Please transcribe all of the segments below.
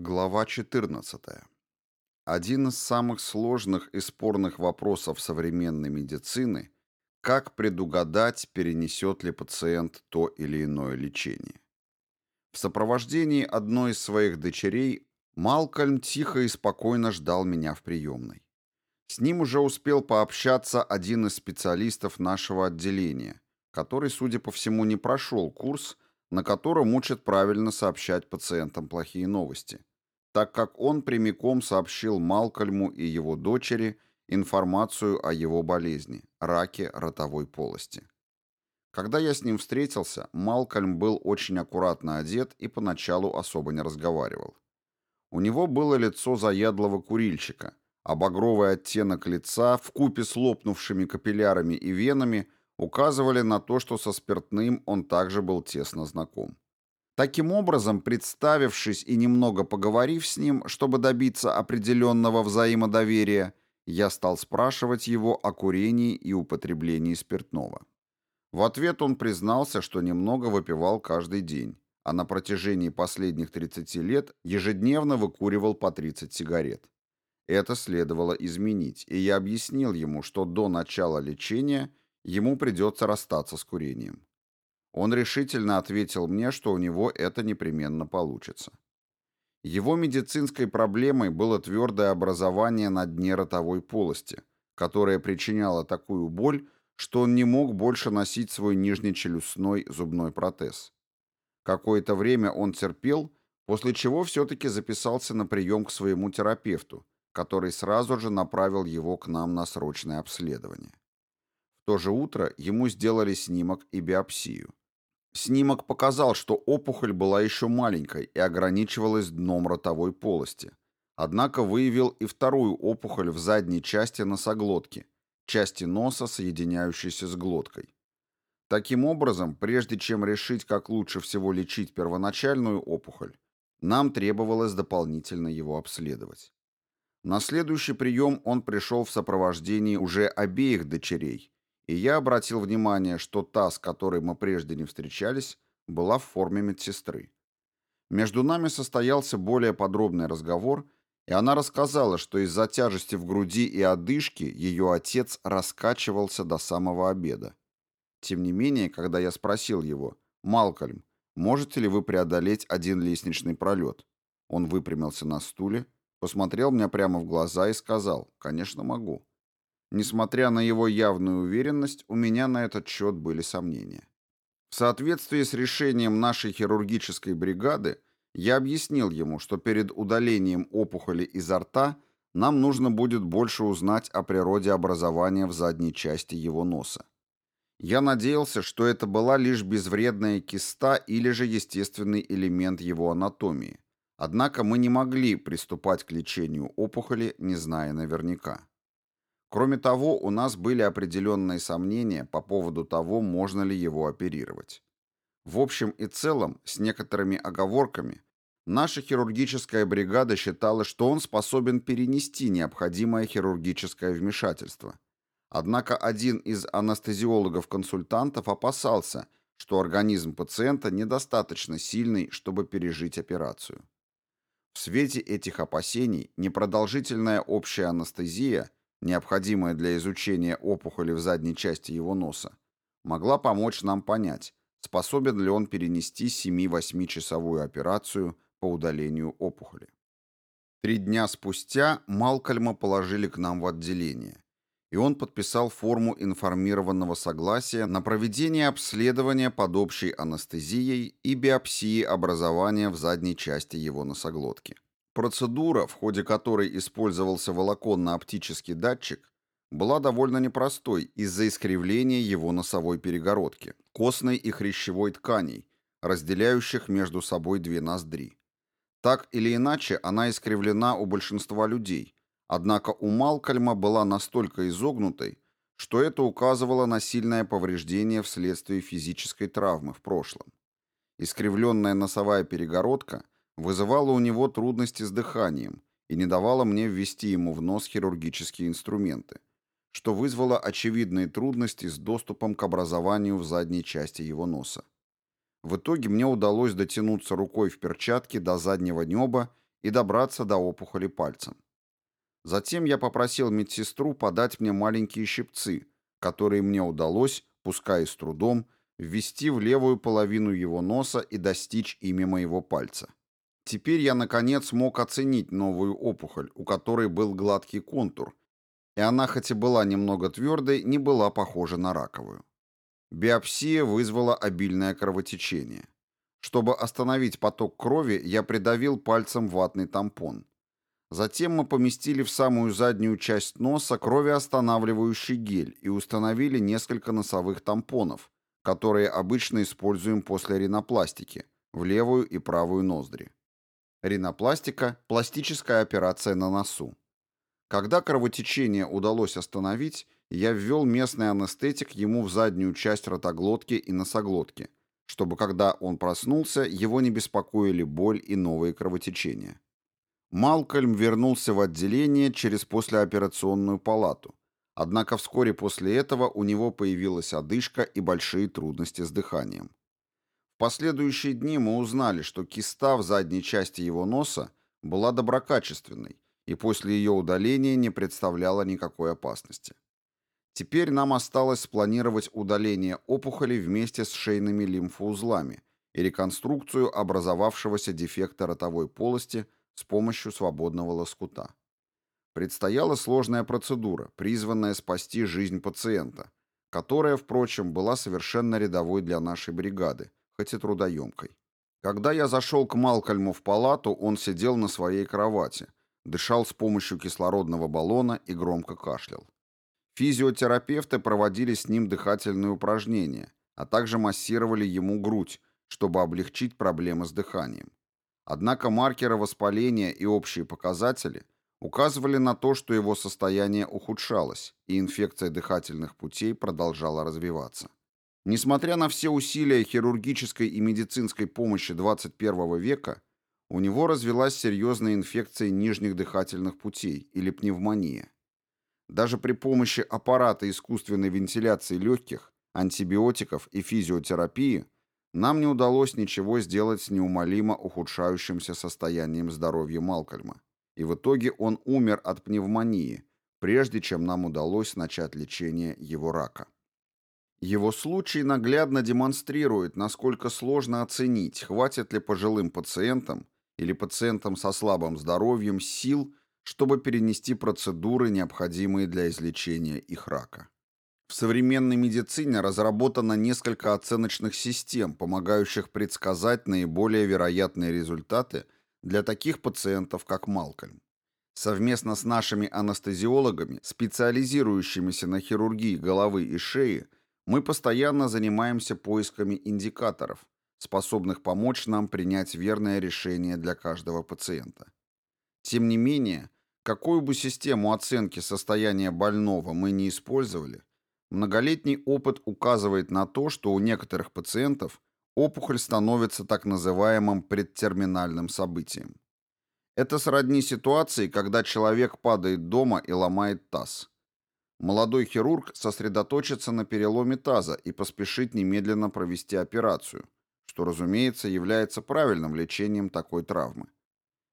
Глава 14. Один из самых сложных и спорных вопросов современной медицины – как предугадать, перенесет ли пациент то или иное лечение. В сопровождении одной из своих дочерей Малкольм тихо и спокойно ждал меня в приемной. С ним уже успел пообщаться один из специалистов нашего отделения, который, судя по всему, не прошел курс, на котором учат правильно сообщать пациентам плохие новости так как он прямиком сообщил Малкольму и его дочери информацию о его болезни – раке ротовой полости. Когда я с ним встретился, Малкольм был очень аккуратно одет и поначалу особо не разговаривал. У него было лицо заядлого курильщика, а багровый оттенок лица в купе с лопнувшими капиллярами и венами указывали на то, что со спиртным он также был тесно знаком. Таким образом, представившись и немного поговорив с ним, чтобы добиться определенного взаимодоверия, я стал спрашивать его о курении и употреблении спиртного. В ответ он признался, что немного выпивал каждый день, а на протяжении последних 30 лет ежедневно выкуривал по 30 сигарет. Это следовало изменить, и я объяснил ему, что до начала лечения ему придется расстаться с курением. Он решительно ответил мне, что у него это непременно получится. Его медицинской проблемой было твердое образование на дне ротовой полости, которое причиняло такую боль, что он не мог больше носить свой нижнечелюстной зубной протез. Какое-то время он терпел, после чего все-таки записался на прием к своему терапевту, который сразу же направил его к нам на срочное обследование. В то же утро ему сделали снимок и биопсию. Снимок показал, что опухоль была еще маленькой и ограничивалась дном ротовой полости. Однако выявил и вторую опухоль в задней части носоглотки, части носа, соединяющейся с глоткой. Таким образом, прежде чем решить, как лучше всего лечить первоначальную опухоль, нам требовалось дополнительно его обследовать. На следующий прием он пришел в сопровождении уже обеих дочерей и я обратил внимание, что та, с которой мы прежде не встречались, была в форме медсестры. Между нами состоялся более подробный разговор, и она рассказала, что из-за тяжести в груди и одышки ее отец раскачивался до самого обеда. Тем не менее, когда я спросил его, «Малкольм, можете ли вы преодолеть один лестничный пролет?» Он выпрямился на стуле, посмотрел мне прямо в глаза и сказал, «Конечно, могу». Несмотря на его явную уверенность, у меня на этот счет были сомнения. В соответствии с решением нашей хирургической бригады, я объяснил ему, что перед удалением опухоли изо рта нам нужно будет больше узнать о природе образования в задней части его носа. Я надеялся, что это была лишь безвредная киста или же естественный элемент его анатомии. Однако мы не могли приступать к лечению опухоли, не зная наверняка. Кроме того, у нас были определенные сомнения по поводу того, можно ли его оперировать. В общем и целом, с некоторыми оговорками, наша хирургическая бригада считала, что он способен перенести необходимое хирургическое вмешательство. Однако один из анестезиологов-консультантов опасался, что организм пациента недостаточно сильный, чтобы пережить операцию. В свете этих опасений непродолжительная общая анестезия – необходимая для изучения опухоли в задней части его носа, могла помочь нам понять, способен ли он перенести 7-8 часовую операцию по удалению опухоли. Три дня спустя Малкольма положили к нам в отделение, и он подписал форму информированного согласия на проведение обследования под общей анестезией и биопсии образования в задней части его носоглотки. Процедура, в ходе которой использовался волоконно-оптический датчик, была довольно непростой из-за искривления его носовой перегородки, костной и хрящевой тканей, разделяющих между собой две ноздри. Так или иначе, она искривлена у большинства людей, однако у Малкольма была настолько изогнутой, что это указывало на сильное повреждение вследствие физической травмы в прошлом. Искривленная носовая перегородка – вызывало у него трудности с дыханием и не давало мне ввести ему в нос хирургические инструменты, что вызвало очевидные трудности с доступом к образованию в задней части его носа. В итоге мне удалось дотянуться рукой в перчатке до заднего неба и добраться до опухоли пальцем. Затем я попросил медсестру подать мне маленькие щипцы, которые мне удалось, пускай и с трудом, ввести в левую половину его носа и достичь ими моего пальца. Теперь я, наконец, мог оценить новую опухоль, у которой был гладкий контур, и она, хоть и была немного твердой, не была похожа на раковую. Биопсия вызвала обильное кровотечение. Чтобы остановить поток крови, я придавил пальцем ватный тампон. Затем мы поместили в самую заднюю часть носа кровеостанавливающий гель и установили несколько носовых тампонов, которые обычно используем после ринопластики, в левую и правую ноздри. Ринопластика – пластическая операция на носу. Когда кровотечение удалось остановить, я ввел местный анестетик ему в заднюю часть ротоглотки и носоглотки, чтобы когда он проснулся, его не беспокоили боль и новые кровотечения. Малкольм вернулся в отделение через послеоперационную палату, однако вскоре после этого у него появилась одышка и большие трудности с дыханием. Последующие дни мы узнали, что киста в задней части его носа была доброкачественной и после ее удаления не представляла никакой опасности. Теперь нам осталось спланировать удаление опухоли вместе с шейными лимфоузлами и реконструкцию образовавшегося дефекта ротовой полости – с помощью свободного лоскута. Предстояла сложная процедура, призванная спасти жизнь пациента, которая, впрочем, была совершенно рядовой для нашей бригады, хоть и трудоемкой. Когда я зашел к Малкольму в палату, он сидел на своей кровати, дышал с помощью кислородного баллона и громко кашлял. Физиотерапевты проводили с ним дыхательные упражнения, а также массировали ему грудь, чтобы облегчить проблемы с дыханием. Однако маркеры воспаления и общие показатели указывали на то, что его состояние ухудшалось, и инфекция дыхательных путей продолжала развиваться. Несмотря на все усилия хирургической и медицинской помощи 21 века, у него развилась серьезная инфекция нижних дыхательных путей или пневмония. Даже при помощи аппарата искусственной вентиляции легких, антибиотиков и физиотерапии – нам не удалось ничего сделать с неумолимо ухудшающимся состоянием здоровья Малкольма, и в итоге он умер от пневмонии, прежде чем нам удалось начать лечение его рака. Его случай наглядно демонстрирует, насколько сложно оценить, хватит ли пожилым пациентам или пациентам со слабым здоровьем сил, чтобы перенести процедуры, необходимые для излечения их рака. В современной медицине разработано несколько оценочных систем, помогающих предсказать наиболее вероятные результаты для таких пациентов, как Малкольм. Совместно с нашими анестезиологами, специализирующимися на хирургии головы и шеи, мы постоянно занимаемся поисками индикаторов, способных помочь нам принять верное решение для каждого пациента. Тем не менее, какую бы систему оценки состояния больного мы не использовали, Многолетний опыт указывает на то, что у некоторых пациентов опухоль становится так называемым предтерминальным событием. Это сродни ситуации, когда человек падает дома и ломает таз. Молодой хирург сосредоточится на переломе таза и поспешит немедленно провести операцию, что, разумеется, является правильным лечением такой травмы.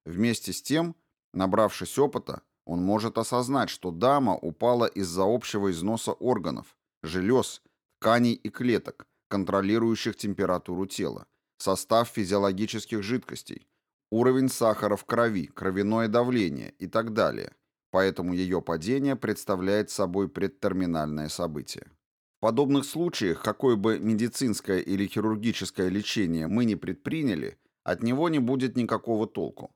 Вместе с тем, набравшись опыта, он может осознать, что дама упала из-за общего износа органов, желез, тканей и клеток, контролирующих температуру тела, состав физиологических жидкостей, уровень сахара в крови, кровяное давление и так далее. Поэтому ее падение представляет собой предтерминальное событие. В подобных случаях, какое бы медицинское или хирургическое лечение мы не предприняли, от него не будет никакого толку.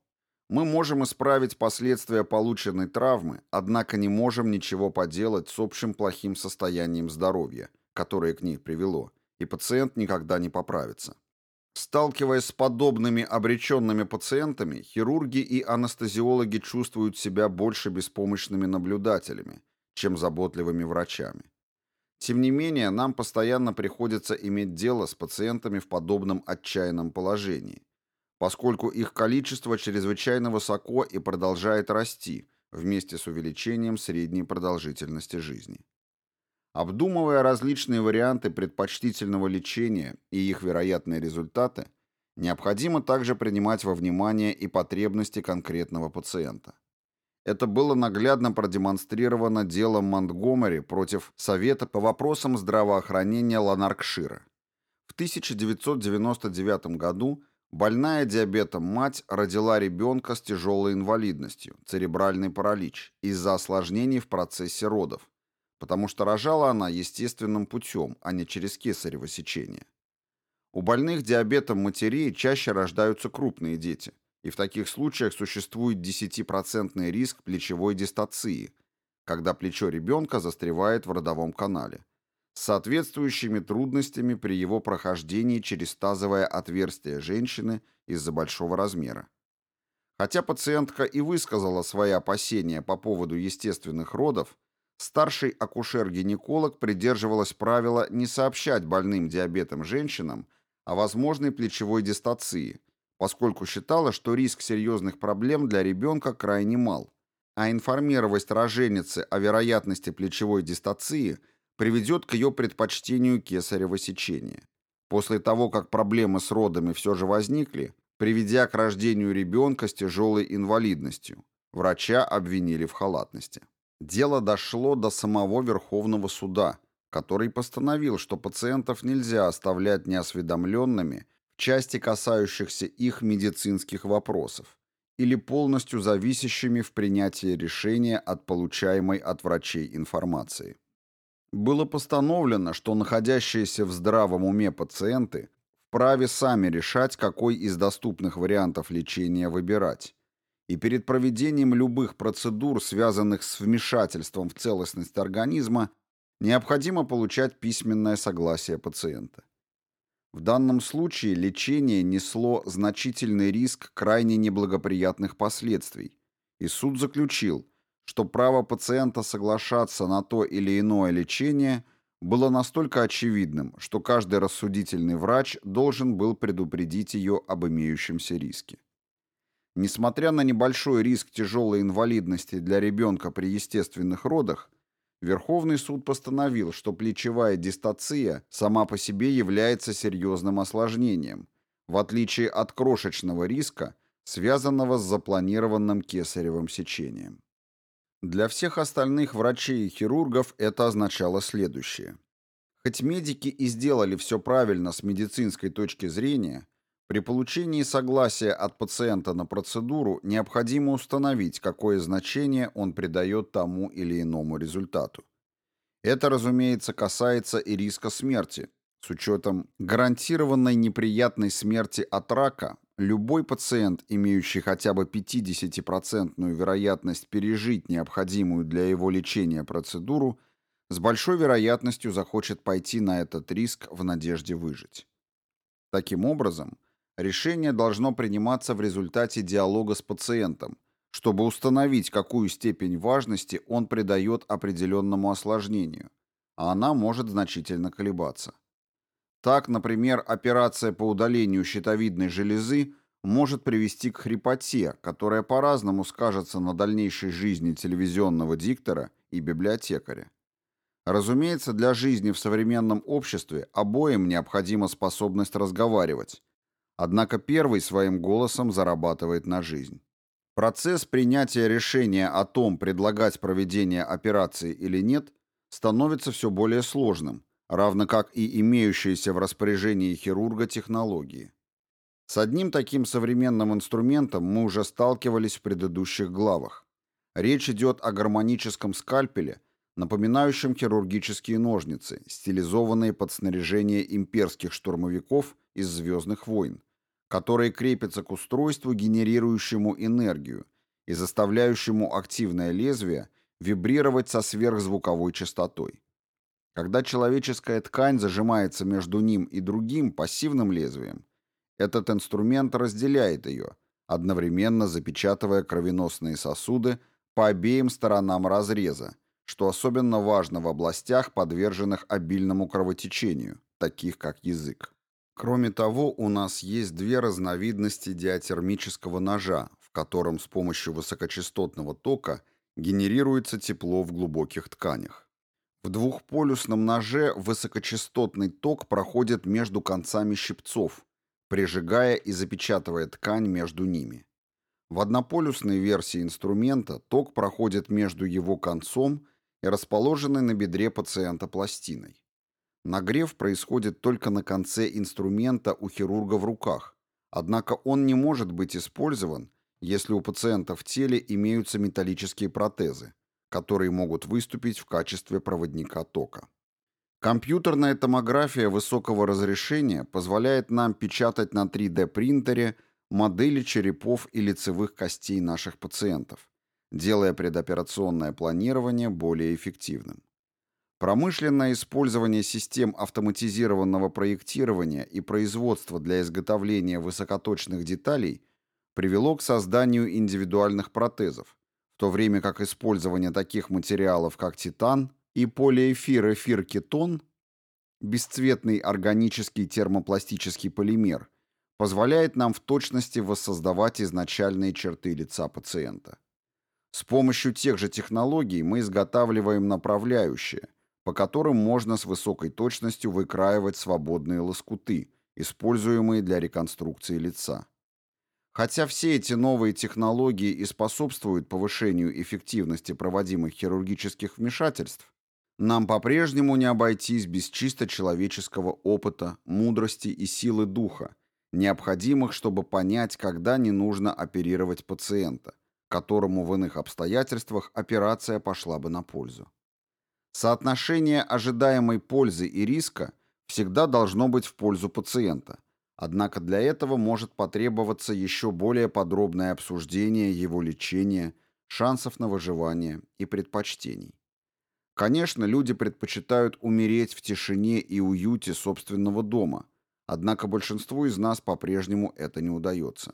Мы можем исправить последствия полученной травмы, однако не можем ничего поделать с общим плохим состоянием здоровья, которое к ней привело, и пациент никогда не поправится. Сталкиваясь с подобными обреченными пациентами, хирурги и анестезиологи чувствуют себя больше беспомощными наблюдателями, чем заботливыми врачами. Тем не менее, нам постоянно приходится иметь дело с пациентами в подобном отчаянном положении, поскольку их количество чрезвычайно высоко и продолжает расти вместе с увеличением средней продолжительности жизни. Обдумывая различные варианты предпочтительного лечения и их вероятные результаты, Необходимо также принимать во внимание и потребности конкретного пациента. Это было наглядно продемонстрировано делом Монтгомери против Совета по вопросам здравоохранения Ланаркшира. В 1999 году больная диабетом мать родила ребенка с тяжелой инвалидностью, церебральный паралич, из-за осложнений в процессе родов, потому что рожала она естественным путем, а не через кесарево сечение. У больных диабетом матерей чаще рождаются крупные дети, и в таких случаях существует 10% риск плечевой дистоции, когда плечо ребенка застревает в родовом канале, с соответствующими трудностями при его прохождении через тазовое отверстие женщины из-за большого размера. Хотя пациентка и высказала свои опасения по поводу естественных родов, старший акушер-гинеколог придерживалась правила не сообщать больным диабетом женщинам о возможной плечевой дистоции, поскольку считала, что риск серьезных проблем для ребенка крайне мал, а информировать роженицы о вероятности плечевой дистоции приведет к ее предпочтению кесарево сечения. После того, как проблемы с родами все же возникли, приведя к рождению ребенка с тяжелой инвалидностью, врача обвинили в халатности. Дело дошло до самого Верховного суда, который постановил, что пациентов нельзя оставлять неосведомленными в части касающихся их медицинских вопросов или полностью зависящими в принятии решения от получаемой от врачей информации. Было постановлено, что находящиеся в здравом уме пациенты вправе сами решать, какой из доступных вариантов лечения выбирать. И перед проведением любых процедур, связанных с вмешательством в целостность организма, необходимо получать письменное согласие пациента. В данном случае лечение несло значительный риск крайне неблагоприятных последствий, и суд заключил, что право пациента соглашаться на то или иное лечение было настолько очевидным, что каждый рассудительный врач должен был предупредить ее об имеющемся риске. Несмотря на небольшой риск тяжелой инвалидности для ребенка при естественных родах, Верховный суд постановил, что плечевая дистоция сама по себе является серьезным осложнением, в отличие от крошечного риска, связанного с запланированным кесаревым сечением. Для всех остальных врачей и хирургов это означало следующее. Хоть медики и сделали все правильно с медицинской точки зрения, при получении согласия от пациента на процедуру необходимо установить, какое значение он придает тому или иному результату. Это, разумеется, касается и риска смерти. С учетом гарантированной неприятной смерти от рака, любой пациент, имеющий хотя бы 50% вероятность пережить необходимую для его лечения процедуру, с большой вероятностью захочет пойти на этот риск в надежде выжить. Таким образом, Решение должно приниматься в результате диалога с пациентом, чтобы установить, какую степень важности он придает определенному осложнению, а она может значительно колебаться. Так, например, операция по удалению щитовидной железы может привести к хрипоте, которая по-разному скажется на дальнейшей жизни телевизионного диктора и библиотекаря. Разумеется, для жизни в современном обществе обоим необходима способность разговаривать, Однако первый своим голосом зарабатывает на жизнь. Процесс принятия решения о том, предлагать проведение операции или нет, становится все более сложным, равно как и имеющиеся в распоряжении хирурга технологии. С одним таким современным инструментом мы уже сталкивались в предыдущих главах. Речь идет о гармоническом скальпеле, напоминающем хирургические ножницы, стилизованные под снаряжение имперских штурмовиков из «Звездных войн», которые крепятся к устройству, генерирующему энергию и заставляющему активное лезвие вибрировать со сверхзвуковой частотой. Когда человеческая ткань зажимается между ним и другим пассивным лезвием, этот инструмент разделяет ее, одновременно запечатывая кровеносные сосуды по обеим сторонам разреза, что особенно важно в областях, подверженных обильному кровотечению, таких как язык. Кроме того, у нас есть две разновидности диатермического ножа, в котором с помощью высокочастотного тока генерируется тепло в глубоких тканях. В двухполюсном ноже высокочастотный ток проходит между концами щипцов, прижигая и запечатывая ткань между ними. В однополюсной версии инструмента ток проходит между его концом и расположенной на бедре пациента пластиной. Нагрев происходит только на конце инструмента у хирурга в руках, однако он не может быть использован, если у пациента в теле имеются металлические протезы, которые могут выступить в качестве проводника тока. Компьютерная томография высокого разрешения позволяет нам печатать на 3D-принтере модели черепов и лицевых костей наших пациентов, делая предоперационное планирование более эффективным. Промышленное использование систем автоматизированного проектирования и производства для изготовления высокоточных деталей привело к созданию индивидуальных протезов, в то время как использование таких материалов, как титан и полиэфир-эфир-кетон, бесцветный органический термопластический полимер, позволяет нам в точности воссоздавать изначальные черты лица пациента. С помощью тех же технологий мы изготавливаем направляющие, по которым можно с высокой точностью выкраивать свободные лоскуты, используемые для реконструкции лица. Хотя все эти новые технологии и способствуют повышению эффективности проводимых хирургических вмешательств, нам по-прежнему не обойтись без чисто человеческого опыта, мудрости и силы духа, необходимых, чтобы понять, когда не нужно оперировать пациента, которому в иных обстоятельствах операция пошла бы на пользу. Соотношение ожидаемой пользы и риска всегда должно быть в пользу пациента, однако для этого может потребоваться еще более подробное обсуждение его лечения, шансов на выживание и предпочтений. Конечно, люди предпочитают умереть в тишине и уюте собственного дома – Однако большинству из нас по-прежнему это не удается.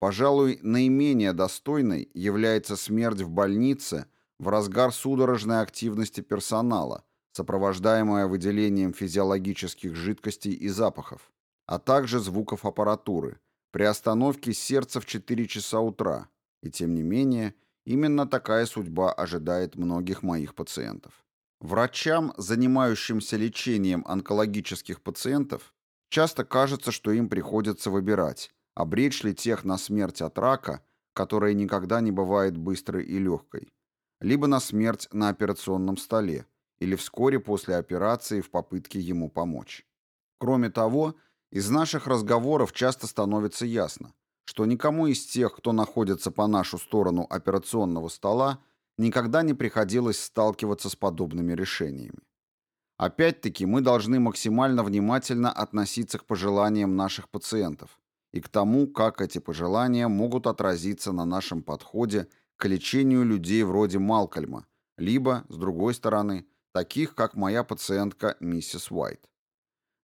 Пожалуй, наименее достойной является смерть в больнице в разгар судорожной активности персонала, сопровождаемая выделением физиологических жидкостей и запахов, а также звуков аппаратуры, при остановке сердца в 4 часа утра. И тем не менее, именно такая судьба ожидает многих моих пациентов. Врачам, занимающимся лечением онкологических пациентов, Часто кажется, что им приходится выбирать, обречь ли тех на смерть от рака, которая никогда не бывает быстрой и легкой, либо на смерть на операционном столе, или вскоре после операции в попытке ему помочь. Кроме того, из наших разговоров часто становится ясно, что никому из тех, кто находится по нашу сторону операционного стола, никогда не приходилось сталкиваться с подобными решениями. Опять-таки, мы должны максимально внимательно относиться к пожеланиям наших пациентов и к тому, как эти пожелания могут отразиться на нашем подходе к лечению людей вроде Малкольма, либо, с другой стороны, таких, как моя пациентка миссис Уайт.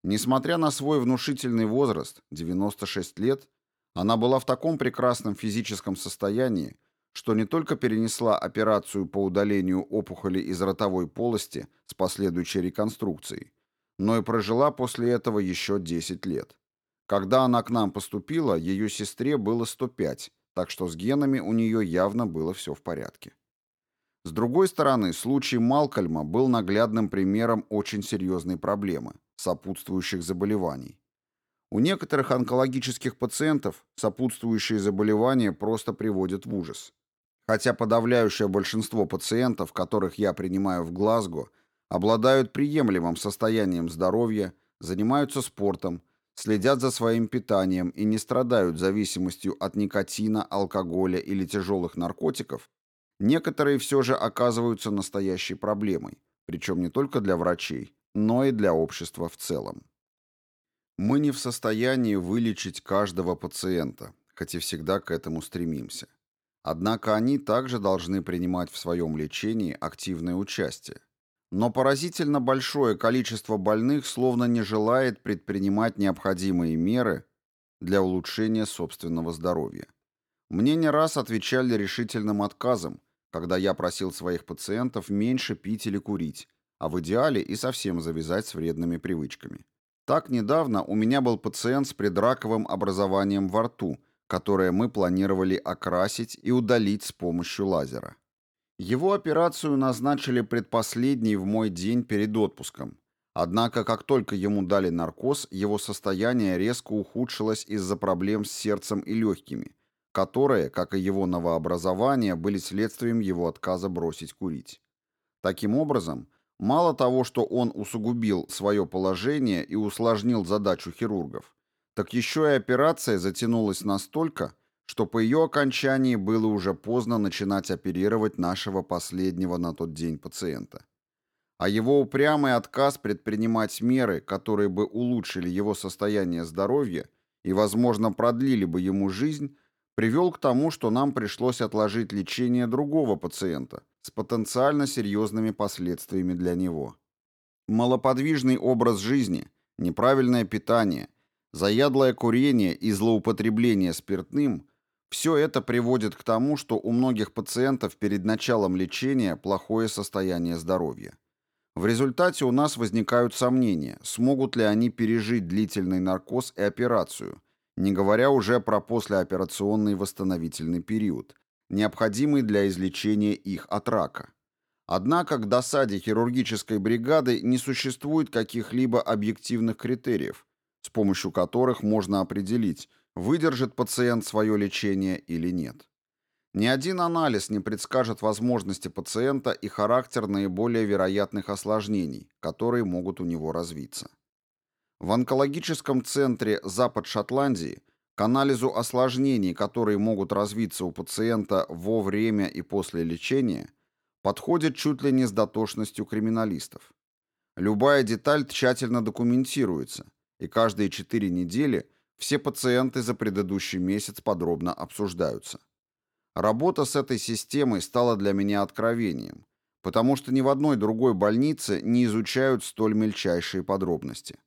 Несмотря на свой внушительный возраст, 96 лет, она была в таком прекрасном физическом состоянии, что не только перенесла операцию по удалению опухоли из ротовой полости с последующей реконструкцией, но и прожила после этого еще 10 лет. Когда она к нам поступила, ее сестре было 105, так что с генами у нее явно было все в порядке. С другой стороны, случай Малкольма был наглядным примером очень серьезной проблемы – сопутствующих заболеваний. У некоторых онкологических пациентов сопутствующие заболевания просто приводят в ужас. Хотя подавляющее большинство пациентов, которых я принимаю в Глазго, обладают приемлемым состоянием здоровья, занимаются спортом, следят за своим питанием и не страдают зависимостью от никотина, алкоголя или тяжелых наркотиков, некоторые все же оказываются настоящей проблемой, причем не только для врачей, но и для общества в целом. Мы не в состоянии вылечить каждого пациента, хоть и всегда к этому стремимся. Однако они также должны принимать в своем лечении активное участие. Но поразительно большое количество больных словно не желает предпринимать необходимые меры для улучшения собственного здоровья. Мне не раз отвечали решительным отказом, когда я просил своих пациентов меньше пить или курить, а в идеале и совсем завязать с вредными привычками. Так недавно у меня был пациент с предраковым образованием во рту – которое мы планировали окрасить и удалить с помощью лазера. Его операцию назначили предпоследней в мой день перед отпуском, Однако, как только ему дали наркоз, его состояние резко ухудшилось из-за проблем с сердцем и легкими, которые, как и его новообразование, были следствием его отказа бросить курить. Таким образом, мало того, что он усугубил свое положение и усложнил задачу хирургов, так еще и операция затянулась настолько, что по ее окончании было уже поздно начинать оперировать нашего последнего на тот день пациента. А его упрямый отказ предпринимать меры, которые бы улучшили его состояние здоровья и, возможно, продлили бы ему жизнь, привел к тому, что нам пришлось отложить лечение другого пациента с потенциально серьезными последствиями для него. Малоподвижный образ жизни, неправильное питание, заядлое курение и злоупотребление спиртным – все это приводит к тому, что у многих пациентов перед началом лечения плохое состояние здоровья. В результате у нас возникают сомнения, смогут ли они пережить длительный наркоз и операцию, не говоря уже про послеоперационный восстановительный период, необходимый для излечения их от рака. Однако к досаде хирургической бригады не существует каких-либо объективных критериев, с помощью которых можно определить, выдержит пациент свое лечение или нет. Ни один анализ не предскажет возможности пациента и характер наиболее вероятных осложнений, которые могут у него развиться. В онкологическом центре Запад Шотландии к анализу осложнений, которые могут развиться у пациента во время и после лечения, подходят чуть ли не с дотошностью криминалистов. Любая деталь тщательно документируется, и каждые 4 недели все пациенты за предыдущий месяц подробно обсуждаются. Работа с этой системой стала для меня откровением, потому что ни в одной другой больнице не изучают столь мельчайшие подробности.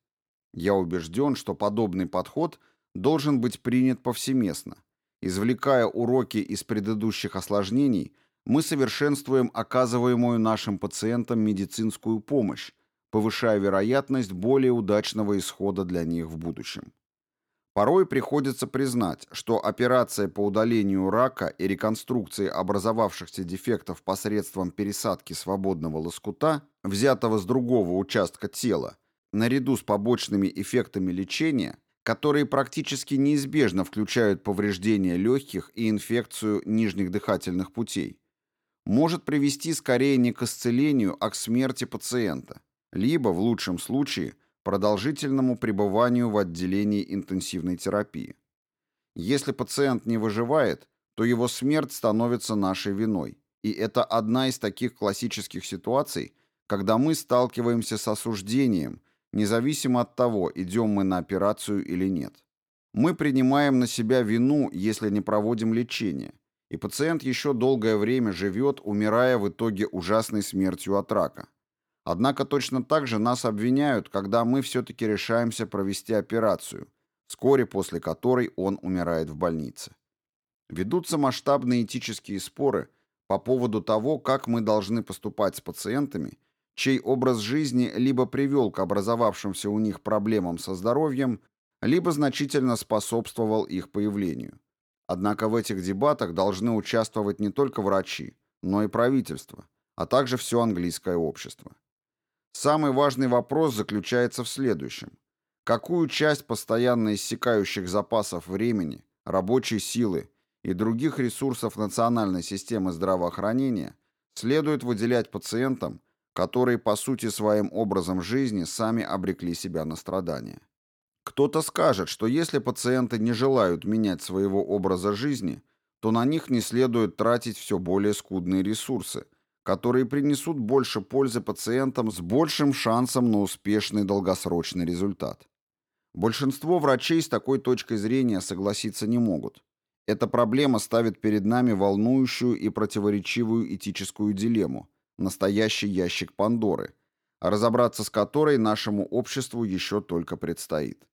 Я убежден, что подобный подход должен быть принят повсеместно. Извлекая уроки из предыдущих осложнений, мы совершенствуем оказываемую нашим пациентам медицинскую помощь, повышая вероятность более удачного исхода для них в будущем. Порой приходится признать, что операция по удалению рака и реконструкции образовавшихся дефектов посредством пересадки свободного лоскута, взятого с другого участка тела, наряду с побочными эффектами лечения, которые практически неизбежно включают повреждения легких и инфекцию нижних дыхательных путей, может привести скорее не к исцелению, а к смерти пациента, либо, в лучшем случае, продолжительному пребыванию в отделении интенсивной терапии. Если пациент не выживает, то его смерть становится нашей виной, и это одна из таких классических ситуаций, когда мы сталкиваемся с осуждением, независимо от того, идем мы на операцию или нет. Мы принимаем на себя вину, если не проводим лечение, и пациент еще долгое время живет, умирая в итоге ужасной смертью от рака. Однако точно так же нас обвиняют, когда мы все-таки решаемся провести операцию, вскоре после которой он умирает в больнице. Ведутся масштабные этические споры по поводу того, как мы должны поступать с пациентами, чей образ жизни либо привел к образовавшимся у них проблемам со здоровьем, либо значительно способствовал их появлению. Однако в этих дебатах должны участвовать не только врачи, но и правительство, а также все английское общество. Самый важный вопрос заключается в следующем. Какую часть постоянно иссякающих запасов времени, рабочей силы и других ресурсов национальной системы здравоохранения следует выделять пациентам, которые по сути своим образом жизни сами обрекли себя на страдания. Кто-то скажет, что если пациенты не желают менять своего образа жизни, то на них не следует тратить все более скудные ресурсы, которые принесут больше пользы пациентам с большим шансом на успешный долгосрочный результат. Большинство врачей с такой точкой зрения согласиться не могут. Эта проблема ставит перед нами волнующую и противоречивую этическую дилемму, настоящий ящик Пандоры, разобраться с которой нашему обществу еще только предстоит.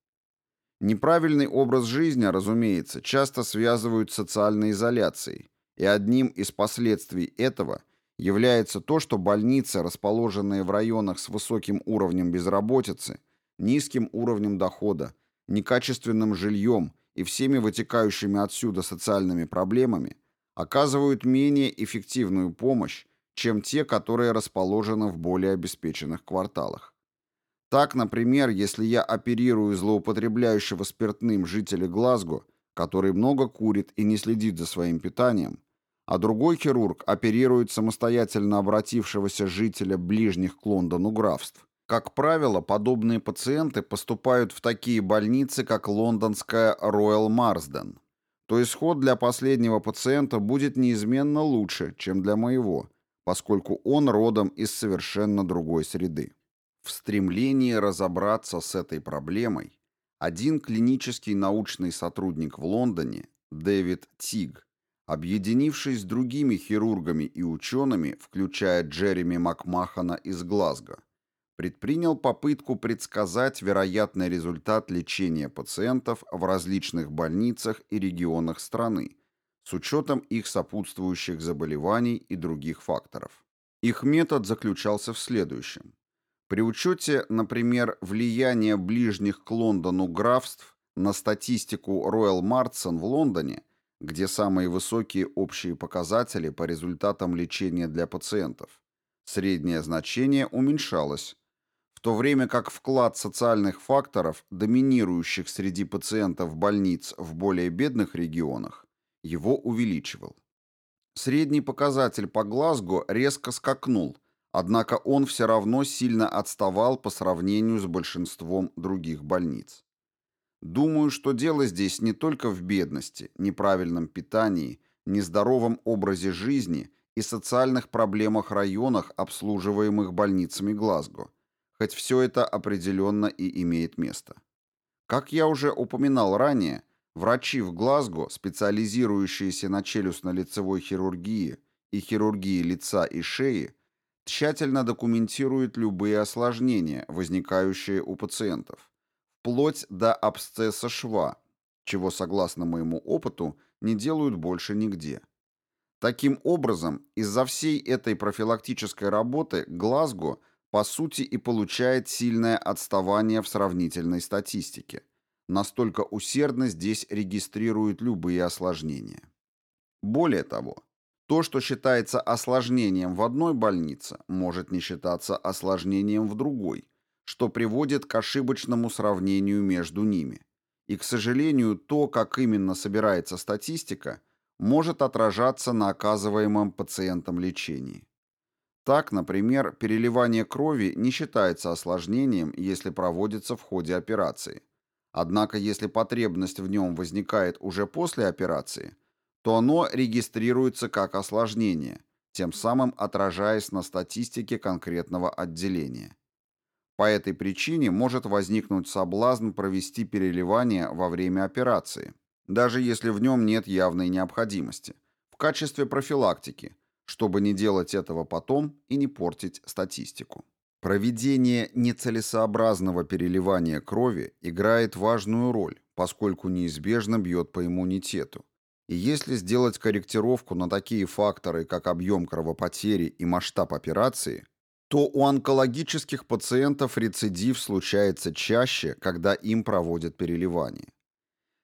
Неправильный образ жизни, разумеется, часто связывают с социальной изоляцией, и одним из последствий этого является то, что больницы, расположенные в районах с высоким уровнем безработицы, низким уровнем дохода, некачественным жильем и всеми вытекающими отсюда социальными проблемами, оказывают менее эффективную помощь, чем те, которые расположены в более обеспеченных кварталах. Так, например, если я оперирую злоупотребляющего спиртным жителя Глазго, который много курит и не следит за своим питанием, а другой хирург оперирует самостоятельно обратившегося жителя ближних к Лондону графств, как правило, подобные пациенты поступают в такие больницы, как лондонская Royal Marsden. То исход для последнего пациента будет неизменно лучше, чем для моего, поскольку он родом из совершенно другой среды. В стремлении разобраться с этой проблемой один клинический научный сотрудник в Лондоне, Дэвид Тиг, объединившись с другими хирургами и учеными, включая Джереми Макмахана из Глазго, предпринял попытку предсказать вероятный результат лечения пациентов в различных больницах и регионах страны с учетом их сопутствующих заболеваний и других факторов. Их метод заключался в следующем. При учете, например, влияния ближних к Лондону графств на статистику Royal Marsden в Лондоне, где самые высокие общие показатели по результатам лечения для пациентов, среднее значение уменьшалось, то время как вклад социальных факторов, доминирующих среди пациентов больниц в более бедных регионах, его увеличивал. Средний показатель по Глазго резко скакнул, однако он все равно сильно отставал по сравнению с большинством других больниц. Думаю, что дело здесь не только в бедности, неправильном питании, нездоровом образе жизни и социальных проблемах районах, обслуживаемых больницами Глазго, хоть все это определенно и имеет место. Как я уже упоминал ранее, врачи в Глазго, специализирующиеся на челюстно-лицевой хирургии и хирургии лица и шеи, тщательно документируют любые осложнения, возникающие у пациентов, вплоть до абсцесса шва, чего, согласно моему опыту, не делают больше нигде. Таким образом, из-за всей этой профилактической работы Глазго – по сути и получает сильное отставание в сравнительной статистике. Настолько усердно здесь регистрируют любые осложнения. Более того, то, что считается осложнением в одной больнице, может не считаться осложнением в другой, что приводит к ошибочному сравнению между ними. И, к сожалению, то, как именно собирается статистика, может отражаться на оказываемом пациентам лечении. Так, например, переливание крови не считается осложнением, если проводится в ходе операции. Однако, если потребность в нем возникает уже после операции, то оно регистрируется как осложнение, тем самым отражаясь на статистике конкретного отделения. По этой причине может возникнуть соблазн провести переливание во время операции, даже если в нем нет явной необходимости, в качестве профилактики – чтобы не делать этого потом и не портить статистику. Проведение нецелесообразного переливания крови играет важную роль, поскольку неизбежно бьет по иммунитету. И если сделать корректировку на такие факторы, как объем кровопотери и масштаб операции, то у онкологических пациентов рецидив случается чаще, когда им проводят переливание.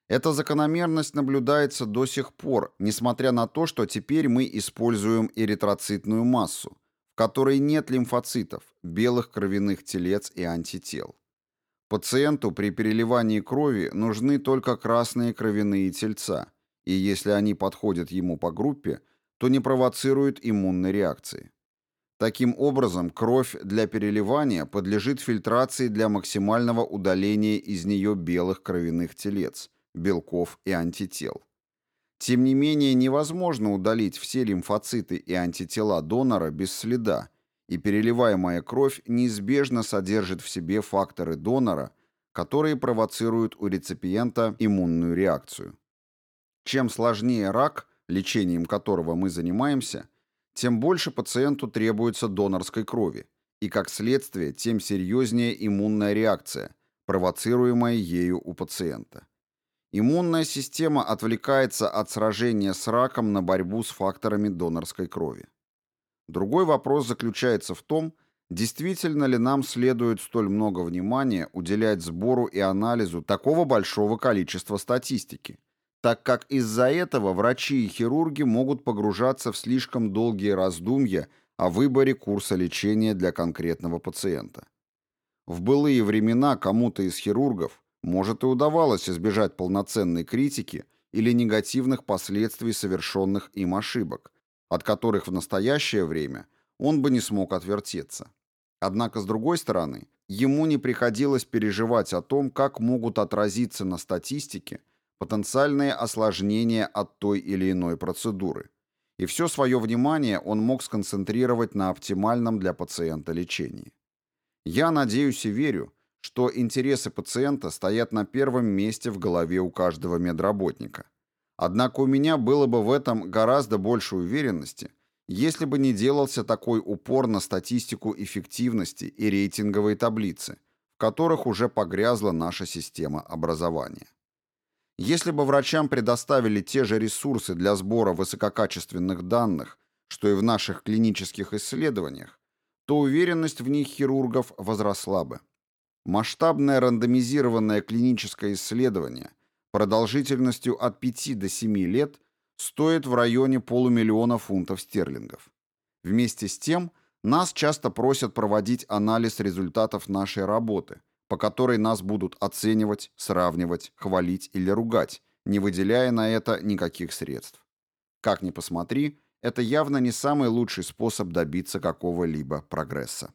Эта закономерность наблюдается до сих пор, несмотря на то, что теперь мы используем эритроцитную массу, в которой нет лимфоцитов, белых кровяных телец и антител. Пациенту при переливании крови нужны только красные кровяные тельца, и если они подходят ему по группе, то не провоцируют иммунной реакции. Таким образом, кровь для переливания подлежит фильтрации для максимального удаления из нее белых кровяных телец – белков и антител. Тем не менее, невозможно удалить все лимфоциты и антитела донора без следа, и переливаемая кровь неизбежно содержит в себе факторы донора, которые провоцируют у реципиента иммунную реакцию. Чем сложнее рак, лечением которого мы занимаемся, тем больше пациенту требуется донорской крови, и как следствие, тем серьезнее иммунная реакция, провоцируемая ею у пациента. Иммунная система отвлекается от сражения с раком на борьбу с факторами донорской крови. Другой вопрос заключается в том, действительно ли нам следует столь много внимания уделять сбору и анализу такого большого количества статистики, так как из-за этого врачи и хирурги могут погружаться в слишком долгие раздумья о выборе курса лечения для конкретного пациента. В былые времена кому-то из хирургов, может, и удавалось избежать полноценной критики или негативных последствий совершенных им ошибок, от которых в настоящее время он бы не смог отвертеться. Однако, с другой стороны, ему не приходилось переживать о том, как могут отразиться на статистике потенциальные осложнения от той или иной процедуры. И все свое внимание он мог сконцентрировать на оптимальном для пациента лечении. Я надеюсь и верю, что интересы пациента стоят на первом месте в голове у каждого медработника. Однако у меня было бы в этом гораздо больше уверенности, если бы не делался такой упор на статистику эффективности и рейтинговые таблицы, в которых уже погрязла наша система образования. Если бы врачам предоставили те же ресурсы для сбора высококачественных данных, что и в наших клинических исследованиях, то уверенность в них хирургов возросла бы. Масштабное рандомизированное клиническое исследование – продолжительностью от 5 до 7 лет стоит в районе полумиллиона фунтов стерлингов. Вместе с тем, нас часто просят проводить анализ результатов нашей работы, по которой нас будут оценивать, сравнивать, хвалить или ругать, не выделяя на это никаких средств. Как ни посмотри, это явно не самый лучший способ добиться какого-либо прогресса.